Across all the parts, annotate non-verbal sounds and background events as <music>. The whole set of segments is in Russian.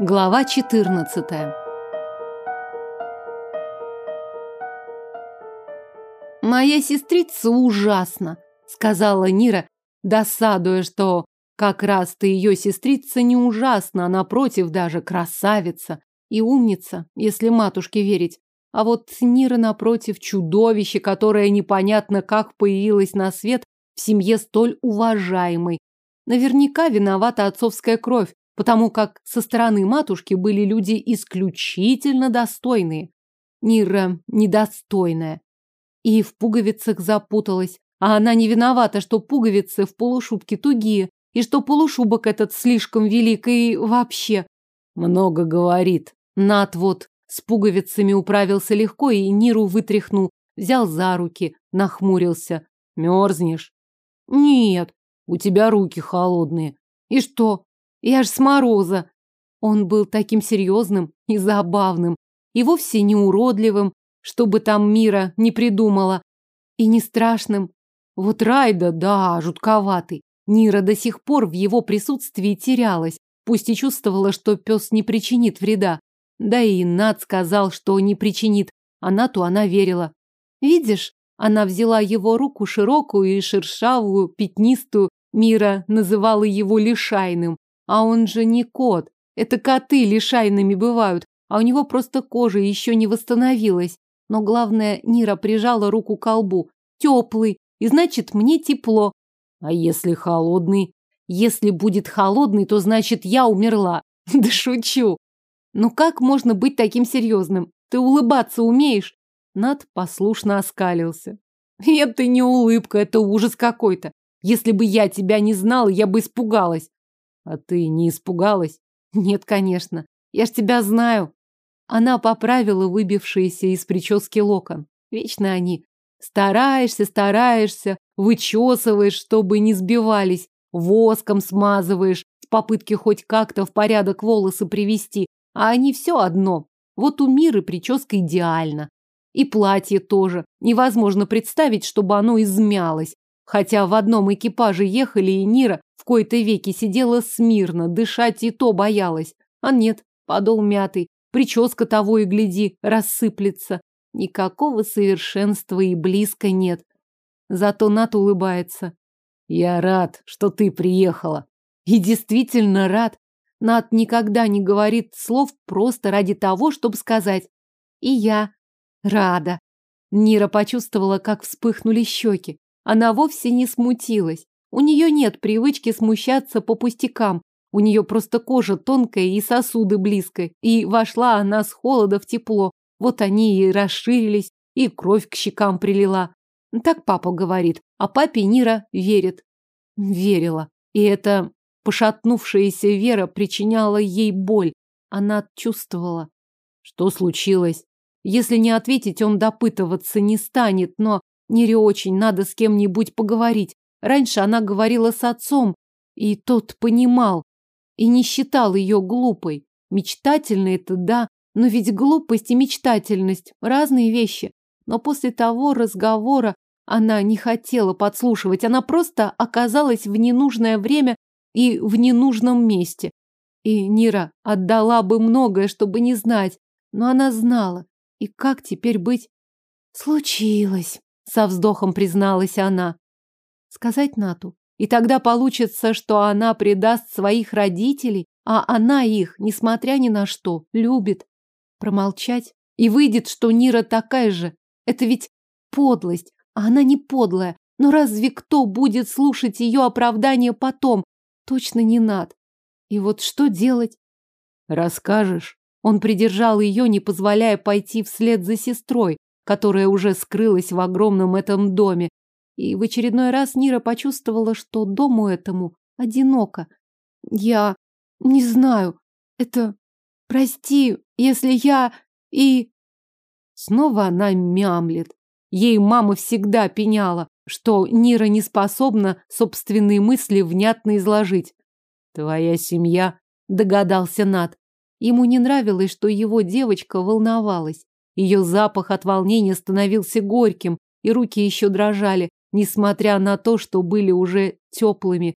Глава 14. Моя сестрица ужасна, сказала Нира, досадуя, что как раз-то ее сестрица не ужасна, а напротив даже красавица и умница, если матушке верить. А вот Нира напротив чудовище, которое непонятно как появилось на свет в семье столь уважаемой. Наверняка виновата отцовская кровь, потому как со стороны матушки были люди исключительно достойные. Нира недостойная. И в пуговицах запуталась. А она не виновата, что пуговицы в полушубке тугие, и что полушубок этот слишком велик, и вообще. Много говорит. Над вот с пуговицами управился легко и Ниру вытряхнул, взял за руки, нахмурился. Мерзнешь? Нет. У тебя руки холодные. И что? Я ж с мороза. Он был таким серьезным и забавным, и вовсе не уродливым, чтобы там мира не придумала, и не страшным. Вот Райда, да, жутковатый. Нира до сих пор в его присутствии терялась, пусть и чувствовала, что пес не причинит вреда. Да и Над сказал, что не причинит, а Нату она верила. Видишь, она взяла его руку широкую и шершавую, пятнистую, Мира называла его лишайным, а он же не кот. Это коты лишайными бывают, а у него просто кожа еще не восстановилась. Но главное, Нира прижала руку к колбу. Теплый, и значит, мне тепло. А если холодный? Если будет холодный, то значит, я умерла. <laughs> Да шучу. Ну как можно быть таким серьезным? Ты улыбаться умеешь? Над послушно оскалился. Это не улыбка, это ужас какой-то. Если бы я тебя не знала, я бы испугалась. А ты не испугалась? <laughs> Нет, конечно. Я ж тебя знаю. Она поправила выбившиеся из прически локон. Вечно они. Стараешься, стараешься, вычесываешь, чтобы не сбивались, воском смазываешь, в попытке хоть как-то в порядок волосы привести, а они все одно. Вот у Миры прическа идеальна. И платье тоже. Невозможно представить, чтобы оно измялось. Хотя в одном экипаже ехали, и Нира кои-то веки сидела смирно, дышать и то боялась. А нет, подол мятый, прическа того и гляди, рассыплется. Никакого совершенства и близко нет. Зато Нат улыбается. Я рад, что ты приехала. И действительно рад. Нат никогда не говорит слов просто ради того, чтобы сказать. И я рада. Нира почувствовала, как вспыхнули щеки. Она вовсе не смутилась. У нее нет привычки смущаться по пустякам. У нее просто кожа тонкая и сосуды близко. И вошла она с холода в тепло. Вот они и расширились, и кровь к щекам прилила. Так папа говорит, а папе Нира верит. Верила. И эта пошатнувшаяся вера причиняла ей боль. Она чувствовала. Что случилось? Если не ответить, он допытываться не станет, но Нире очень надо с кем-нибудь поговорить. Раньше она говорила с отцом, и тот понимал, и не считал ее глупой. Мечтательной это да, но ведь глупость и мечтательность – разные вещи. Но после того разговора она не хотела подслушивать, она просто оказалась в ненужное время и в ненужном месте. И Нира отдала бы многое, чтобы не знать, но она знала. И как теперь быть? Случилось со вздохом призналась она. Сказать Нату. И тогда получится, что она предаст своих родителей, а она их, несмотря ни на что, любит. Промолчать. И выйдет, что Нира такая же. Это ведь подлость, а она не подлая. Но разве кто будет слушать ее оправдание потом? Точно не над. И вот что делать? Расскажешь? Он придержал ее, не позволяя пойти вслед за сестрой, которая уже скрылась в огромном этом доме. И в очередной раз Нира почувствовала, что дому этому одиноко. Я не знаю. Это... Прости, если я... И... Снова она мямлет. Ей мама всегда пеняла, что Нира не способна собственные мысли внятно изложить. Твоя семья, догадался Над. Ему не нравилось, что его девочка волновалась. Ее запах от волнения становился горьким, и руки еще дрожали, несмотря на то, что были уже теплыми.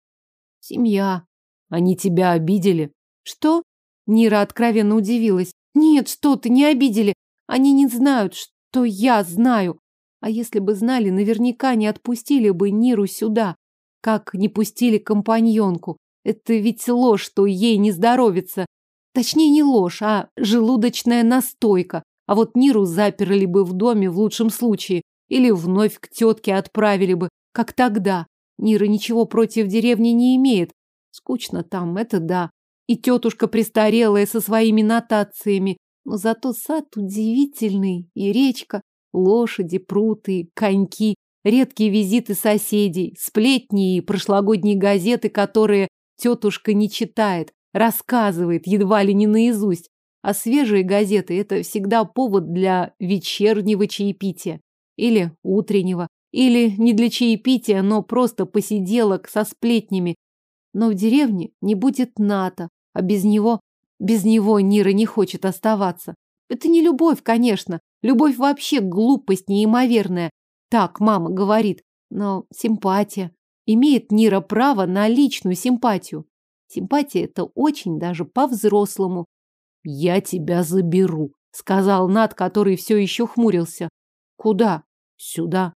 Семья. Они тебя обидели? Что? Нира откровенно удивилась. Нет, что ты, не обидели. Они не знают, что я знаю. А если бы знали, наверняка не отпустили бы Ниру сюда, как не пустили компаньонку. Это ведь ложь, что ей не здоровится. Точнее, не ложь, а желудочная настойка. А вот Ниру заперли бы в доме в лучшем случае. Или вновь к тетке отправили бы, как тогда. Нира ничего против деревни не имеет. Скучно там, это да. И тетушка престарелая со своими нотациями. Но зато сад удивительный. И речка, лошади, пруты, коньки, редкие визиты соседей, сплетни и прошлогодние газеты, которые тетушка не читает, рассказывает едва ли не наизусть. А свежие газеты – это всегда повод для вечернего чаепития. Или утреннего. Или не для чаепития, но просто посиделок со сплетнями. Но в деревне не будет НАТО, а без него... Без него Нира не хочет оставаться. Это не любовь, конечно. Любовь вообще глупость неимоверная. Так мама говорит. Но симпатия. Имеет Нира право на личную симпатию. Симпатия – это очень даже по-взрослому. «Я тебя заберу», – сказал Над, который все еще хмурился. «Куда?» «Сюда».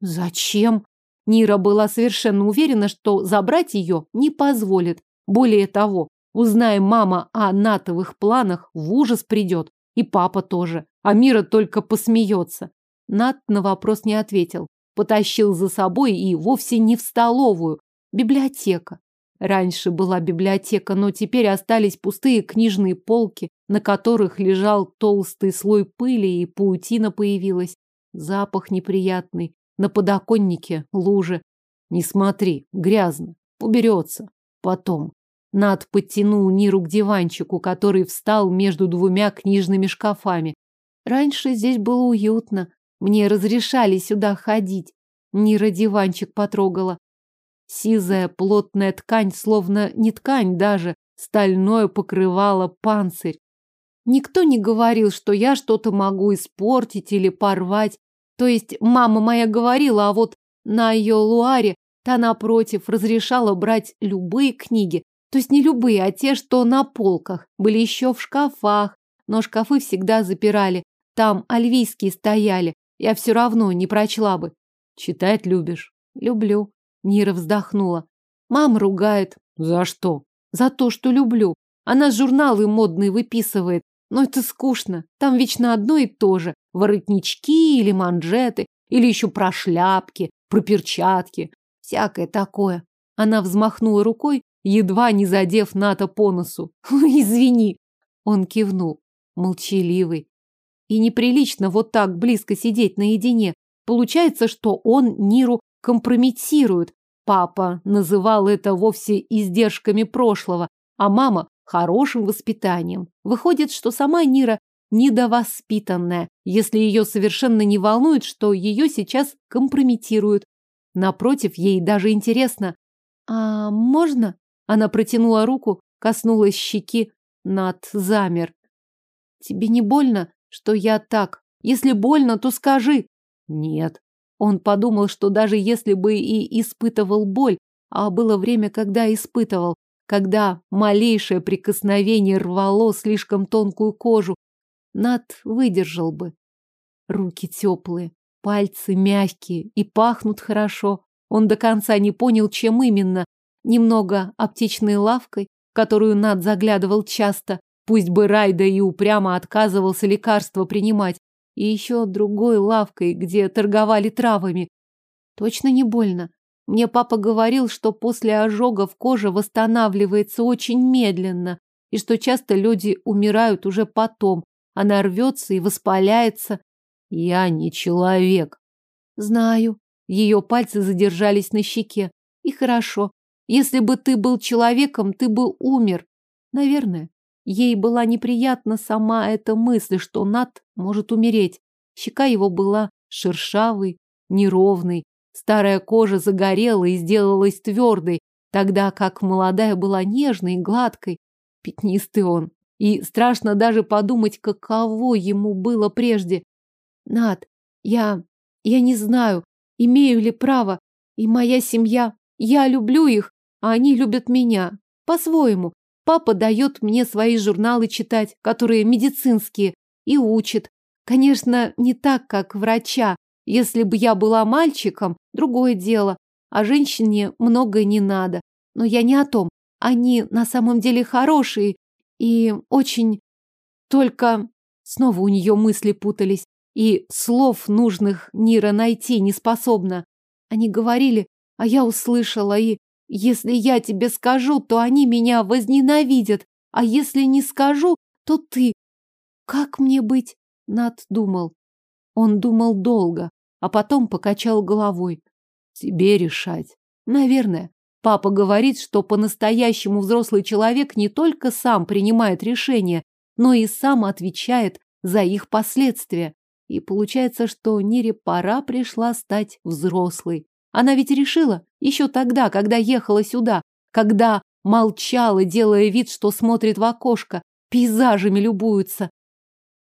«Зачем?» Нира была совершенно уверена, что забрать ее не позволит. Более того, узная мама о натовых планах, в ужас придет. И папа тоже. А Мира только посмеется. Нат на вопрос не ответил. Потащил за собой и вовсе не в столовую. Библиотека. Раньше была библиотека, но теперь остались пустые книжные полки, на которых лежал толстый слой пыли, и паутина появилась. Запах неприятный. На подоконнике лужи. Не смотри, грязно. Уберется. Потом. Над подтянул Ниру к диванчику, который встал между двумя книжными шкафами. Раньше здесь было уютно. Мне разрешали сюда ходить. Нира диванчик потрогала. Сизая плотная ткань, словно не ткань даже, стальное покрывало панцирь. Никто не говорил, что я что-то могу испортить или порвать. То есть мама моя говорила, а вот на ее луаре та напротив разрешала брать любые книги. То есть не любые, а те, что на полках. Были еще в шкафах, но шкафы всегда запирали. Там альвийские стояли. Я все равно не прочла бы. Читать любишь? Люблю. Нира вздохнула. Мама ругает. За что? За то, что люблю. Она журналы модные выписывает. Но это скучно. Там вечно одно и то же. Воротнички или манжеты, или еще про шляпки, про перчатки. Всякое такое. Она взмахнула рукой, едва не задев Ната по носу. <laughs> Извини. Он кивнул. Молчаливый. И неприлично вот так близко сидеть наедине. Получается, что он Ниру компрометирует. Папа называл это вовсе издержками прошлого, а мама – хорошим воспитанием. Выходит, что сама Нира недовоспитанная, если ее совершенно не волнует, что ее сейчас компрометируют. Напротив, ей даже интересно. «А можно?» Она протянула руку, коснулась щеки, над замер. «Тебе не больно, что я так? Если больно, то скажи». «Нет». Он подумал, что даже если бы и испытывал боль, а было время, когда испытывал, когда малейшее прикосновение рвало слишком тонкую кожу, Над выдержал бы. Руки теплые, пальцы мягкие и пахнут хорошо. Он до конца не понял, чем именно. Немного аптечной лавкой, в которую Над заглядывал часто, пусть бы Райда и упрямо отказывался лекарства принимать, и еще другой лавкой, где торговали травами. Точно не больно. Мне папа говорил, что после ожогов кожа восстанавливается очень медленно, и что часто люди умирают уже потом. Она рвется и воспаляется. Я не человек. Знаю. Ее пальцы задержались на щеке. И хорошо. Если бы ты был человеком, ты бы умер. Наверное. Ей была неприятна сама эта мысль, что Нат может умереть. Щека его была шершавой, неровной. Старая кожа загорела и сделалась твердой, тогда как молодая была нежной и гладкой. Пятнистый он. И страшно даже подумать, каково ему было прежде. Над, я... я не знаю, имею ли право. И моя семья... Я люблю их, а они любят меня. По-своему. Папа дает мне свои журналы читать, которые медицинские, и учит. Конечно, не так, как врача. Если бы я была мальчиком, другое дело. А женщине многое не надо. Но я не о том. Они на самом деле хорошие и очень... Только... Снова у нее мысли путались, и слов нужных Нира найти не способна. Они говорили, а я услышала, и если я тебе скажу, то они меня возненавидят, а если не скажу, то ты. Как мне быть? Над думал. Он думал долго, а потом покачал головой. Тебе решать. Наверное. Папа говорит, что по-настоящему взрослый человек не только сам принимает решения, но и сам отвечает за их последствия. И получается, что Нире пора пришла стать взрослой. Она ведь решила еще тогда, когда ехала сюда, когда молчала, делая вид, что смотрит в окошко, пейзажами любуется.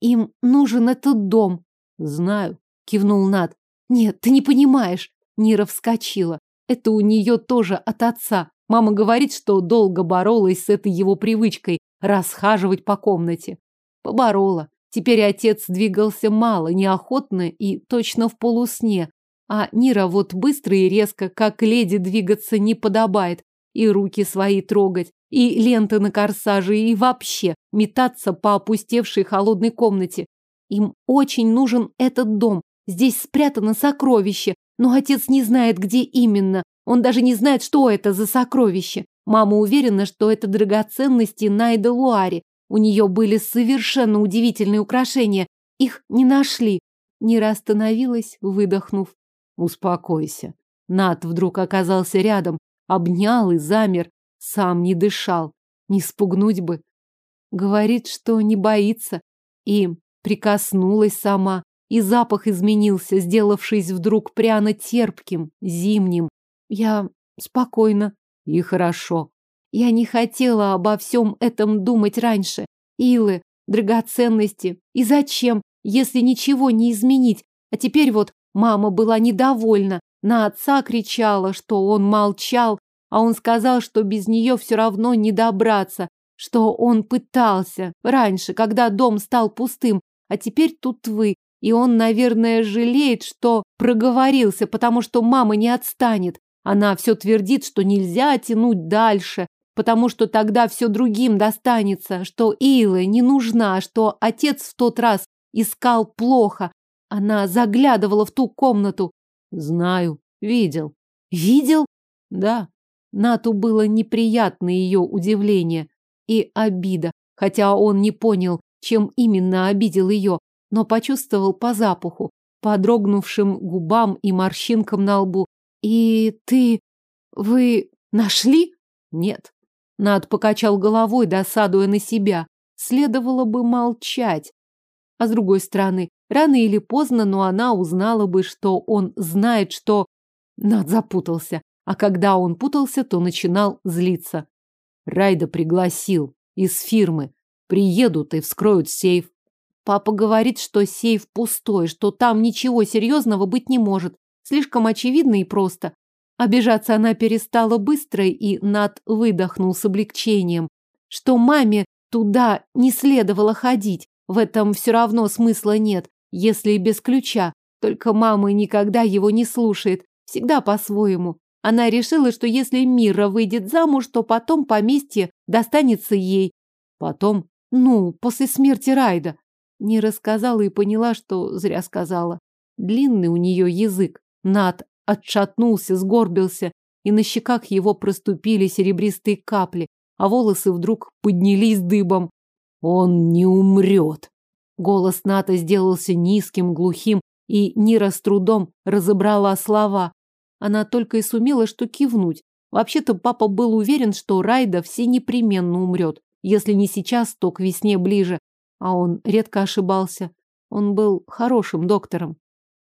Им нужен этот дом. Знаю, кивнул Над. Нет, ты не понимаешь. Нира вскочила. Это у нее тоже от отца. Мама говорит, что долго боролась с этой его привычкой расхаживать по комнате. Поборола. Теперь отец двигался мало, неохотно и точно в полусне. А Нира вот быстро и резко, как леди, двигаться не подобает. И руки свои трогать, и ленты на корсаже, и вообще метаться по опустевшей холодной комнате. Им очень нужен этот дом. Здесь спрятано сокровище, но отец не знает, где именно. Он даже не знает, что это за сокровище. Мама уверена, что это драгоценности Найда Луари. У нее были совершенно удивительные украшения. Их не нашли. Нира остановилась, выдохнув. Успокойся. Нат вдруг оказался рядом, обнял и замер. Сам не дышал. Не спугнуть бы. Говорит, что не боится. И прикоснулась сама. И запах изменился, сделавшись вдруг пряно-терпким, зимним. Я спокойно. И хорошо. Я не хотела обо всем этом думать раньше. Илы, драгоценности. И зачем, если ничего не изменить? А теперь вот мама была недовольна. На отца кричала, что он молчал, а он сказал, что без нее все равно не добраться, что он пытался раньше, когда дом стал пустым, а теперь тут вы, и он, наверное, жалеет, что проговорился, потому что мама не отстанет. Она все твердит, что нельзя тянуть дальше, потому что тогда все другим достанется, что Ила не нужна, что отец в тот раз искал плохо. Она заглядывала в ту комнату. Знаю, видел. Видел? Да. Нату было неприятно ее удивление и обида, хотя он не понял, чем именно обидел ее но почувствовал по запаху, по дрогнувшим губам и морщинкам на лбу. «И ты... вы нашли?» «Нет». Над покачал головой, досадуя на себя. Следовало бы молчать. А с другой стороны, рано или поздно, но она узнала бы, что он знает, что... Над запутался. А когда он путался, то начинал злиться. Райда пригласил из фирмы. Приедут и вскроют сейф. Папа говорит, что сейф пустой, что там ничего серьезного быть не может. Слишком очевидно и просто. Обижаться она перестала быстро, и Над выдохнул с облегчением. Что маме туда не следовало ходить. В этом все равно смысла нет, если и без ключа. Только мама никогда его не слушает. Всегда по-своему. Она решила, что если Мира выйдет замуж, то потом поместье достанется ей. Потом, ну, после смерти Райда. Не рассказала и поняла, что зря сказала. Длинный у нее язык. Над отшатнулся, сгорбился, и на щеках его проступили серебристые капли, а волосы вдруг поднялись дыбом. Он не умрет. Голос Ната сделался низким, глухим, и Нира с трудом разобрала слова. Она только и сумела что кивнуть. Вообще-то папа был уверен, что Райда все непременно умрет. Если не сейчас, то к весне ближе. А он редко ошибался. Он был хорошим доктором.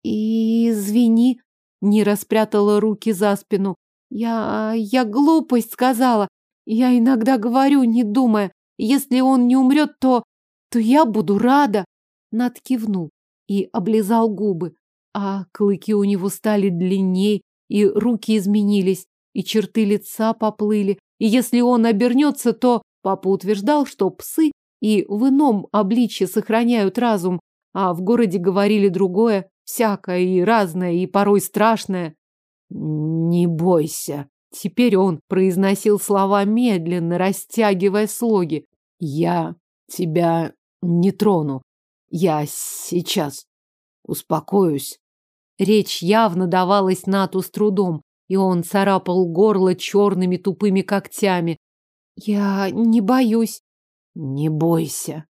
И извини, не распрятала руки за спину. Я... я глупость сказала. Я иногда говорю, не думая. Если он не умрет, то... то я буду рада. Над кивнул и облизал губы. А клыки у него стали длинней, и руки изменились, и черты лица поплыли. И если он обернется, то... Папа утверждал, что псы и в ином обличье сохраняют разум, а в городе говорили другое, всякое и разное, и порой страшное. Не бойся. Теперь он произносил слова медленно, растягивая слоги. Я тебя не трону. Я сейчас успокоюсь. Речь явно давалась Нату с трудом, и он царапал горло черными тупыми когтями. Я не боюсь. Не бойся.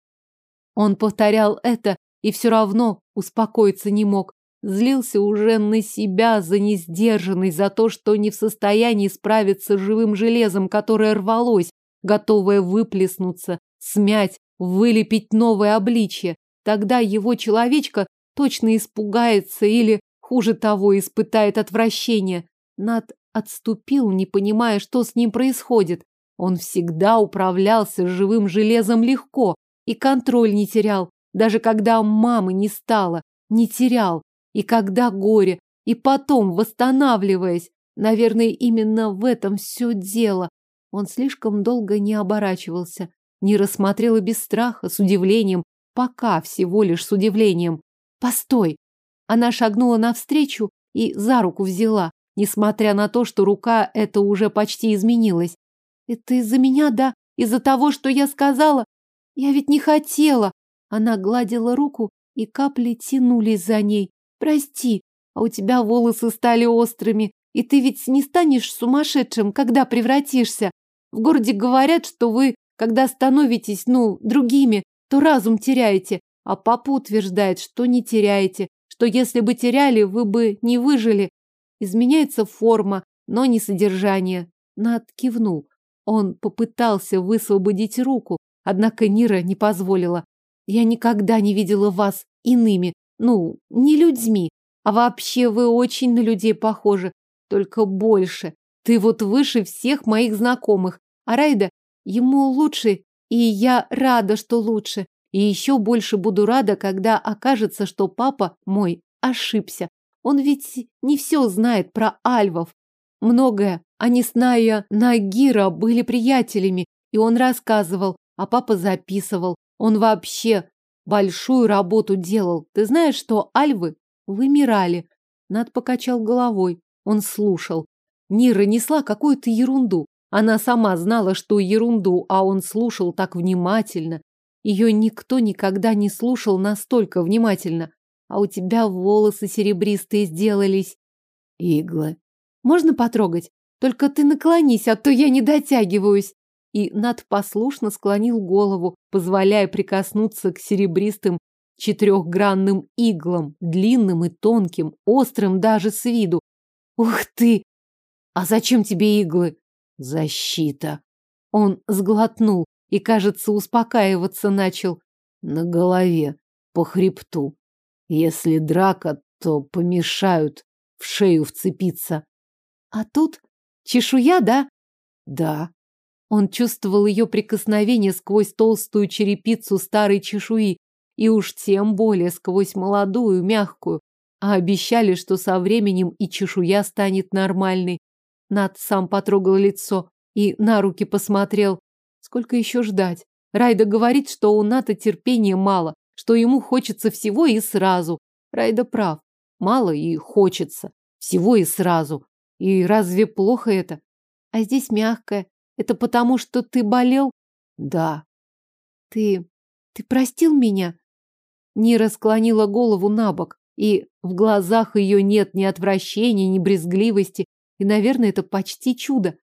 Он повторял это и все равно успокоиться не мог. Злился уже на себя за несдержанность, за то, что не в состоянии справиться с живым железом, которое рвалось, готовое выплеснуться, смять, вылепить новое обличье. Тогда его человечка точно испугается или, хуже того, испытает отвращение. Над отступил, не понимая, что с ним происходит. Он всегда управлялся живым железом легко и контроль не терял, даже когда мамы не стало, не терял. И когда горе, и потом, восстанавливаясь, наверное, именно в этом все дело. Он слишком долго не оборачивался, не рассмотрел и без страха, с удивлением, пока всего лишь с удивлением. «Постой!» Она шагнула навстречу и за руку взяла, несмотря на то, что рука эта уже почти изменилась. «Это из-за меня, да? Из-за того, что я сказала? Я ведь не хотела!» Она гладила руку, и капли тянулись за ней. Прости, а у тебя волосы стали острыми, и ты ведь не станешь сумасшедшим, когда превратишься. В городе говорят, что вы, когда становитесь, ну, другими, то разум теряете, а папа утверждает, что не теряете, что если бы теряли, вы бы не выжили. Изменяется форма, но не содержание. Над кивнул. Он попытался высвободить руку, однако Нира не позволила. Я никогда не видела вас иными, ну, не людьми, а вообще вы очень на людей похожи, только больше. Ты вот выше всех моих знакомых, а Райда ему лучше, и я рада, что лучше. И еще больше буду рада, когда окажется, что папа мой ошибся. Он ведь не все знает про альвов. Многое. Они с Ная Нагира были приятелями, и он рассказывал, а папа записывал. Он вообще большую работу делал. Ты знаешь, что альвы вымирали? Над покачал головой. Он слушал. Нира несла какую-то ерунду. Она сама знала, что ерунду, а он слушал так внимательно. Ее никто никогда не слушал настолько внимательно. А у тебя волосы серебристые сделались. Иглы. Можно потрогать? Только ты наклонись, а то я не дотягиваюсь и Над послушно склонил голову, позволяя прикоснуться к серебристым четырехгранным иглам, длинным и тонким, острым даже с виду. Ух ты! А зачем тебе иглы? Защита. Он сглотнул и, кажется, успокаиваться начал. На голове, по хребту. Если драка, то помешают в шею вцепиться. А тут чешуя, да? Да. Он чувствовал ее прикосновение сквозь толстую черепицу старой чешуи, и уж тем более сквозь молодую, мягкую. А обещали, что со временем и чешуя станет нормальной. Над сам потрогал лицо и на руки посмотрел. Сколько еще ждать? Райда говорит, что у Ната терпения мало, что ему хочется всего и сразу. Райда прав. Мало и хочется. Всего и сразу. И разве плохо это? А здесь мягкое, это потому, что ты болел? Да. Ты... ты простил меня? Нира склонила голову на бок, и в глазах ее нет ни отвращения, ни брезгливости, и, наверное, это почти чудо.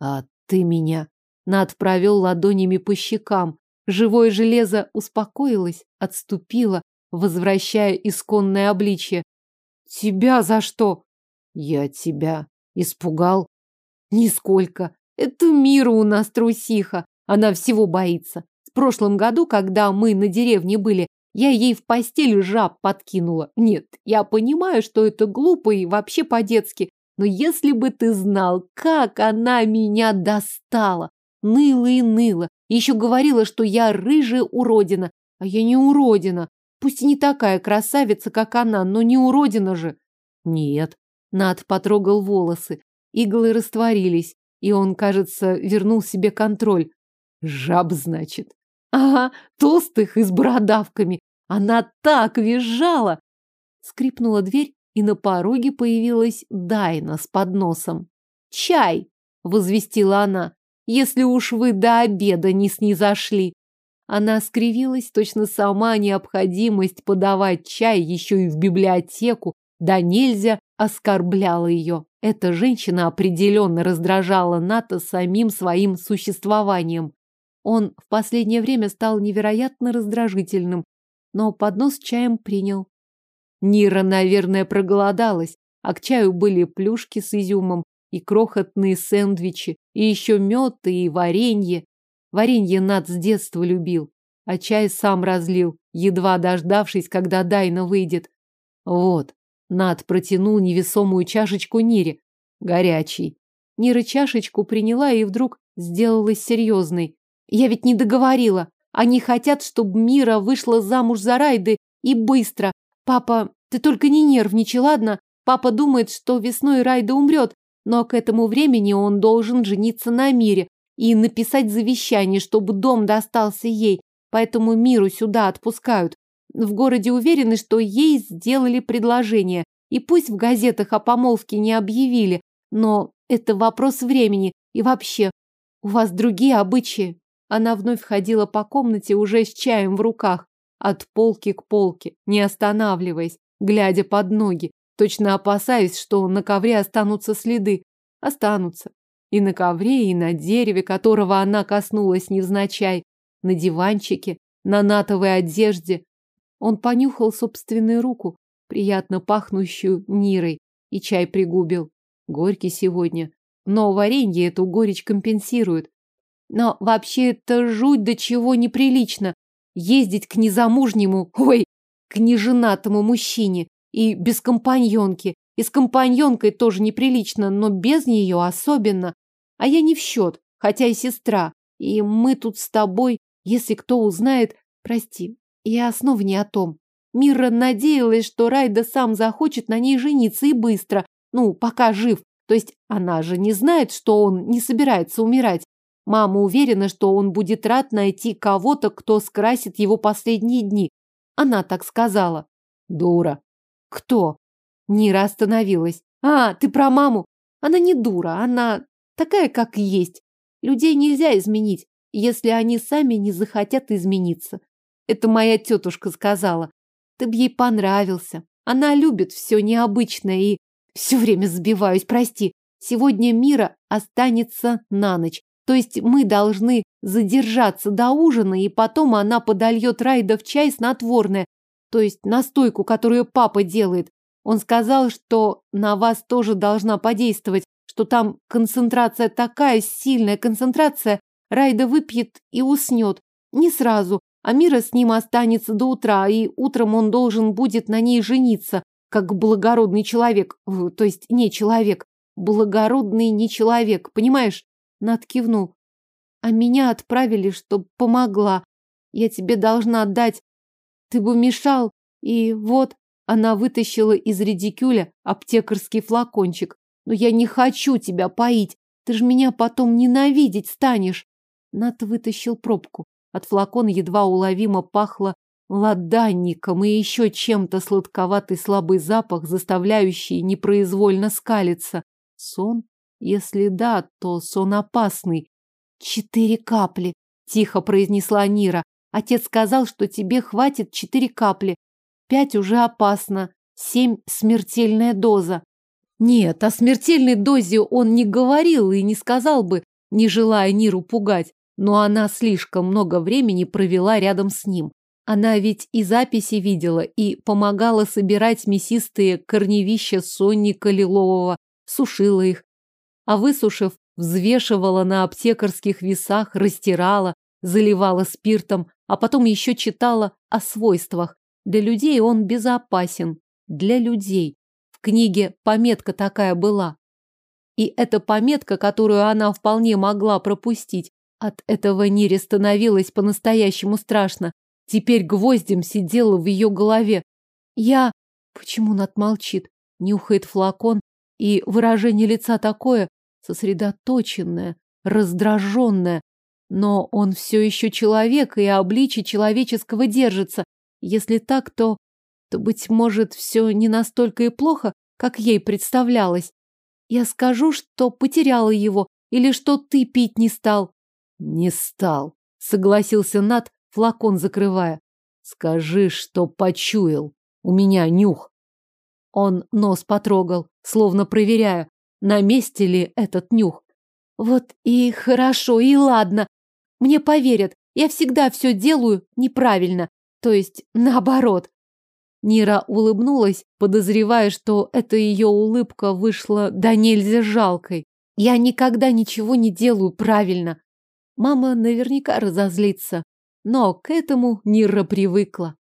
А ты меня... Над провел ладонями по щекам. Живое железо успокоилось, отступило, возвращая исконное обличье. Тебя за что? Я тебя испугал? Нисколько. Это мира у нас трусиха. Она всего боится. В прошлом году, когда мы на деревне были, я ей в постель жаб подкинула. Нет, я понимаю, что это глупо и вообще по-детски. Но если бы ты знал, как она меня достала. Ныла и ныла. Еще говорила, что я рыжая уродина. А я не уродина. Пусть и не такая красавица, как она, но не уродина же. Нет. Над потрогал волосы. Иглы растворились и он, кажется, вернул себе контроль. Жаб, значит. Ага, толстых и с бородавками. Она так визжала. Скрипнула дверь, и на пороге появилась Дайна с подносом. «Чай!» — возвестила она. «Если уж вы до обеда не снизошли!» Она скривилась, точно сама необходимость подавать чай еще и в библиотеку, да нельзя оскорбляла ее. Эта женщина определенно раздражала Ната самим своим существованием. Он в последнее время стал невероятно раздражительным, но поднос чаем принял. Нира, наверное, проголодалась, а к чаю были плюшки с изюмом и крохотные сэндвичи, и еще мед и варенье. Варенье Над с детства любил, а чай сам разлил, едва дождавшись, когда Дайна выйдет. Вот, Над протянул невесомую чашечку Нире. Горячий. Нира чашечку приняла и вдруг сделалась серьезной. Я ведь не договорила. Они хотят, чтобы Мира вышла замуж за Райды и быстро. Папа, ты только не нервничай, ладно? Папа думает, что весной Райда умрет, но к этому времени он должен жениться на Мире и написать завещание, чтобы дом достался ей. Поэтому Миру сюда отпускают. В городе уверены, что ей сделали предложение. И пусть в газетах о помолвке не объявили, но это вопрос времени. И вообще, у вас другие обычаи. Она вновь ходила по комнате уже с чаем в руках, от полки к полке, не останавливаясь, глядя под ноги, точно опасаясь, что на ковре останутся следы. Останутся. И на ковре, и на дереве, которого она коснулась невзначай, на диванчике, на натовой одежде. Он понюхал собственную руку, приятно пахнущую нирой, и чай пригубил. Горький сегодня. Но варенье эту горечь компенсирует. Но вообще это жуть до чего неприлично. Ездить к незамужнему, ой, к неженатому мужчине и без компаньонки. И с компаньонкой тоже неприлично, но без нее особенно. А я не в счет, хотя и сестра. И мы тут с тобой, если кто узнает, прости, я снова не о том. Мира надеялась, что Райда сам захочет на ней жениться и быстро, ну, пока жив. То есть она же не знает, что он не собирается умирать. Мама уверена, что он будет рад найти кого-то, кто скрасит его последние дни. Она так сказала. Дура. Кто? Нира остановилась. А, ты про маму? Она не дура, она такая, как есть. Людей нельзя изменить, если они сами не захотят измениться. Это моя тетушка сказала. Ты б ей понравился. Она любит все необычное и... Все время сбиваюсь, прости. Сегодня Мира останется на ночь. То есть мы должны задержаться до ужина, и потом она подольет Райда в чай снотворное, то есть настойку, которую папа делает. Он сказал, что на вас тоже должна подействовать, что там концентрация такая, сильная концентрация, Райда выпьет и уснет. Не сразу, а Мира с ним останется до утра, и утром он должен будет на ней жениться, как благородный человек, то есть не человек, благородный не человек, понимаешь? Над кивнул. А меня отправили, чтоб помогла. Я тебе должна отдать. Ты бы мешал. И вот она вытащила из редикюля аптекарский флакончик. Но я не хочу тебя поить. Ты ж меня потом ненавидеть станешь. Над вытащил пробку. От флакона едва уловимо пахло ладанником и еще чем-то сладковатый слабый запах, заставляющий непроизвольно скалиться. Сон? Если да, то сон опасный. Четыре капли, тихо произнесла Нира. Отец сказал, что тебе хватит четыре капли. Пять уже опасно, семь смертельная доза. Нет, о смертельной дозе он не говорил и не сказал бы, не желая Ниру пугать, но она слишком много времени провела рядом с ним. Она ведь и записи видела, и помогала собирать мясистые корневища сонника лилового, сушила их, а высушив, взвешивала на аптекарских весах, растирала, заливала спиртом, а потом еще читала о свойствах. Для людей он безопасен. Для людей. В книге пометка такая была. И эта пометка, которую она вполне могла пропустить, от этого Нире становилось по-настоящему страшно. Теперь гвоздем сидела в ее голове. Я... Почему Над молчит? Нюхает флакон, и выражение лица такое, сосредоточенная, раздраженная. Но он все еще человек и обличие человеческого держится. Если так, то... то, быть может, все не настолько и плохо, как ей представлялось. Я скажу, что потеряла его, или что ты пить не стал. Не стал, согласился Нат, флакон закрывая. Скажи, что почуял. У меня нюх. Он нос потрогал, словно проверяя, на месте ли этот нюх. Вот и хорошо, и ладно. Мне поверят, я всегда все делаю неправильно, то есть наоборот. Нира улыбнулась, подозревая, что эта ее улыбка вышла до нельзя жалкой. Я никогда ничего не делаю правильно. Мама наверняка разозлится, но к этому Нира привыкла.